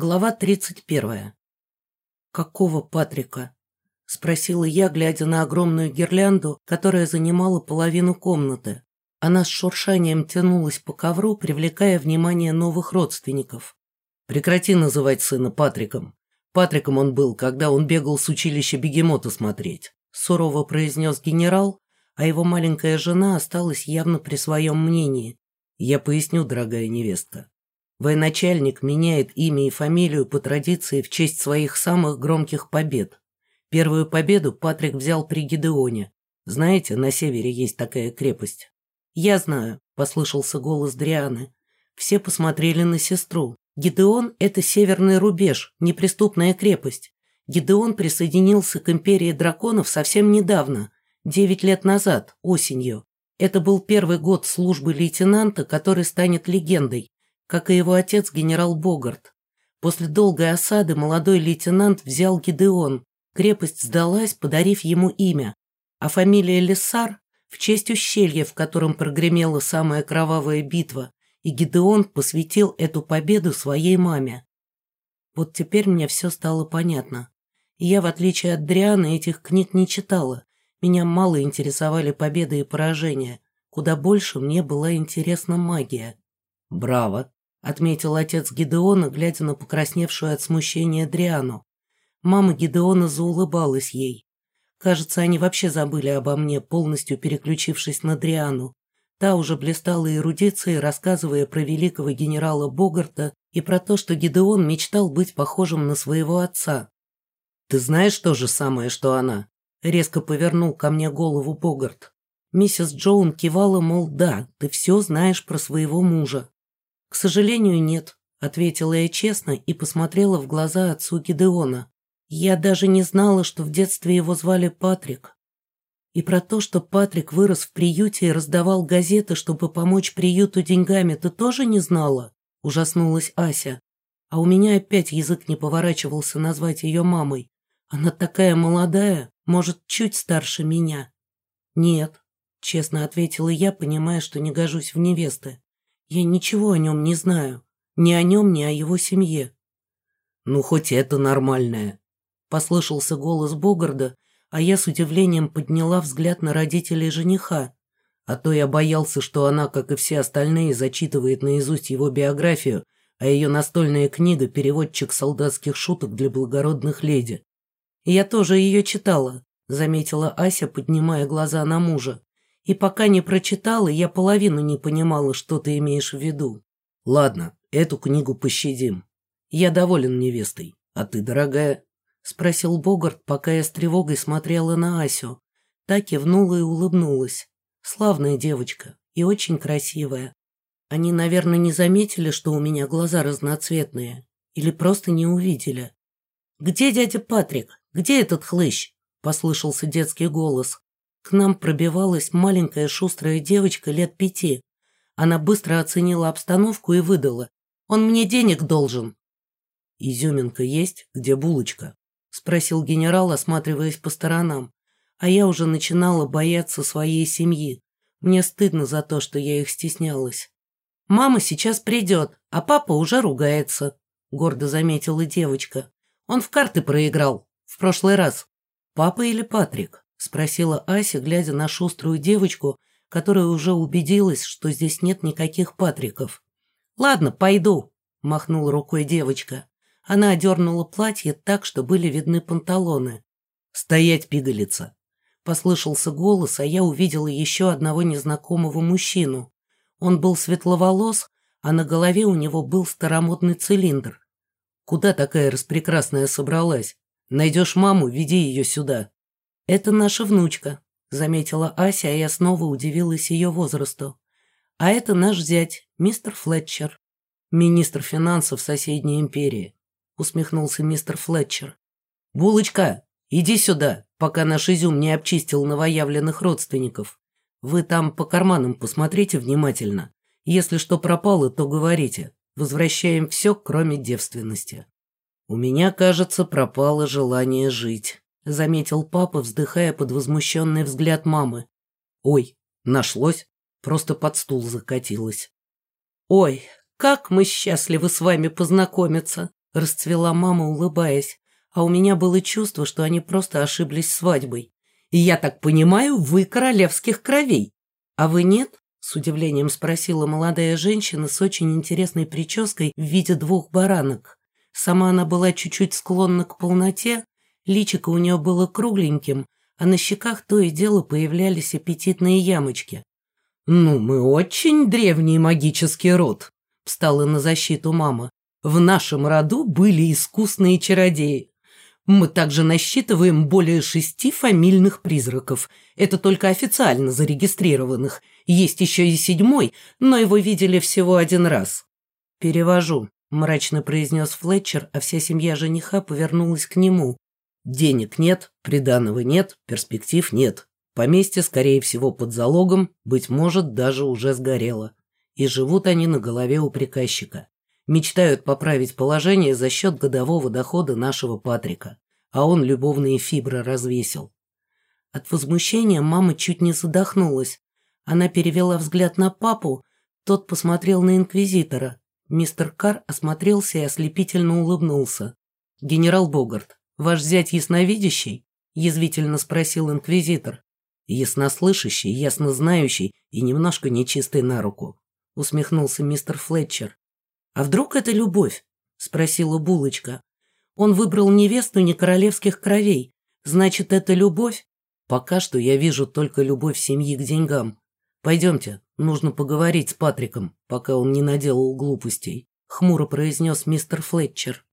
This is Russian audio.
Глава 31. «Какого Патрика?» – спросила я, глядя на огромную гирлянду, которая занимала половину комнаты. Она с шуршанием тянулась по ковру, привлекая внимание новых родственников. «Прекрати называть сына Патриком. Патриком он был, когда он бегал с училища бегемота смотреть», – сурово произнес генерал, а его маленькая жена осталась явно при своем мнении. «Я поясню, дорогая невестка. Военачальник меняет имя и фамилию по традиции в честь своих самых громких побед. Первую победу Патрик взял при Гидеоне. Знаете, на севере есть такая крепость. «Я знаю», — послышался голос Дрианы. Все посмотрели на сестру. Гидеон — это северный рубеж, неприступная крепость. Гидеон присоединился к империи драконов совсем недавно, девять лет назад, осенью. Это был первый год службы лейтенанта, который станет легендой как и его отец генерал Богарт. После долгой осады молодой лейтенант взял Гидеон. Крепость сдалась, подарив ему имя. А фамилия Лессар в честь ущелья, в котором прогремела самая кровавая битва, и Гидеон посвятил эту победу своей маме. Вот теперь мне все стало понятно. И я, в отличие от Дрианы, этих книг не читала. Меня мало интересовали победы и поражения. Куда больше мне была интересна магия. «Браво!» — отметил отец Гидеона, глядя на покрасневшую от смущения Дриану. Мама Гидеона заулыбалась ей. Кажется, они вообще забыли обо мне, полностью переключившись на Дриану. Та уже блистала эрудицией, рассказывая про великого генерала Богарта и про то, что Гидеон мечтал быть похожим на своего отца. «Ты знаешь то же самое, что она?» Резко повернул ко мне голову Богарт. Миссис Джоун кивала, мол, да, ты все знаешь про своего мужа. «К сожалению, нет», — ответила я честно и посмотрела в глаза отцу Гидеона. «Я даже не знала, что в детстве его звали Патрик. И про то, что Патрик вырос в приюте и раздавал газеты, чтобы помочь приюту деньгами, ты тоже не знала?» — ужаснулась Ася. А у меня опять язык не поворачивался назвать ее мамой. Она такая молодая, может, чуть старше меня. «Нет», — честно ответила я, понимая, что не гожусь в невесты. Я ничего о нем не знаю. Ни о нем, ни о его семье. Ну, хоть это нормальное. Послышался голос Богарда, а я с удивлением подняла взгляд на родителей жениха. А то я боялся, что она, как и все остальные, зачитывает наизусть его биографию, а ее настольная книга – переводчик солдатских шуток для благородных леди. «Я тоже ее читала», – заметила Ася, поднимая глаза на мужа. И пока не прочитала, я половину не понимала, что ты имеешь в виду. Ладно, эту книгу пощадим. Я доволен невестой. А ты, дорогая? Спросил Богарт, пока я с тревогой смотрела на Асю. Та кивнула и улыбнулась. Славная девочка и очень красивая. Они, наверное, не заметили, что у меня глаза разноцветные. Или просто не увидели. «Где дядя Патрик? Где этот хлыщ?» – послышался детский голос. К нам пробивалась маленькая шустрая девочка лет пяти. Она быстро оценила обстановку и выдала. «Он мне денег должен». «Изюминка есть? Где булочка?» — спросил генерал, осматриваясь по сторонам. А я уже начинала бояться своей семьи. Мне стыдно за то, что я их стеснялась. «Мама сейчас придет, а папа уже ругается», — гордо заметила девочка. «Он в карты проиграл. В прошлый раз. Папа или Патрик?» — спросила Ася, глядя на шуструю девочку, которая уже убедилась, что здесь нет никаких Патриков. «Ладно, пойду», — махнула рукой девочка. Она одернула платье так, что были видны панталоны. «Стоять, пигалица!» Послышался голос, а я увидела еще одного незнакомого мужчину. Он был светловолос, а на голове у него был старомодный цилиндр. «Куда такая распрекрасная собралась? Найдешь маму, веди ее сюда». «Это наша внучка», — заметила Ася, а я снова удивилась ее возрасту. «А это наш зять, мистер Флетчер, министр финансов соседней империи», — усмехнулся мистер Флетчер. «Булочка, иди сюда, пока наш изюм не обчистил новоявленных родственников. Вы там по карманам посмотрите внимательно. Если что пропало, то говорите. Возвращаем все, кроме девственности». У меня, кажется, пропало желание жить заметил папа, вздыхая под возмущенный взгляд мамы. Ой, нашлось, просто под стул закатилась. Ой, как мы счастливы с вами познакомиться, Расцвела мама, улыбаясь, а у меня было чувство, что они просто ошиблись свадьбой. «Я так понимаю, вы королевских кровей, а вы нет?» С удивлением спросила молодая женщина с очень интересной прической в виде двух баранок. Сама она была чуть-чуть склонна к полноте, личико у нее было кругленьким, а на щеках то и дело появлялись аппетитные ямочки. «Ну, мы очень древний магический род», — встала на защиту мама. «В нашем роду были искусные чародеи. Мы также насчитываем более шести фамильных призраков. Это только официально зарегистрированных. Есть еще и седьмой, но его видели всего один раз. «Перевожу», – мрачно произнес Флетчер, а вся семья жениха повернулась к нему. «Денег нет, приданого нет, перспектив нет. Поместье, скорее всего, под залогом, быть может, даже уже сгорело. И живут они на голове у приказчика мечтают поправить положение за счет годового дохода нашего Патрика, а он любовные фибры развесил. От возмущения мама чуть не задохнулась. Она перевела взгляд на папу, тот посмотрел на инквизитора. Мистер Кар осмотрелся и ослепительно улыбнулся. «Генерал Богарт, ваш зять ясновидящий?» – язвительно спросил инквизитор. «Яснослышащий, яснознающий и немножко нечистый на руку», – усмехнулся мистер Флетчер. «А вдруг это любовь?» – спросила Булочка. «Он выбрал невесту не королевских кровей. Значит, это любовь?» «Пока что я вижу только любовь семьи к деньгам. Пойдемте, нужно поговорить с Патриком, пока он не наделал глупостей», – хмуро произнес мистер Флетчер.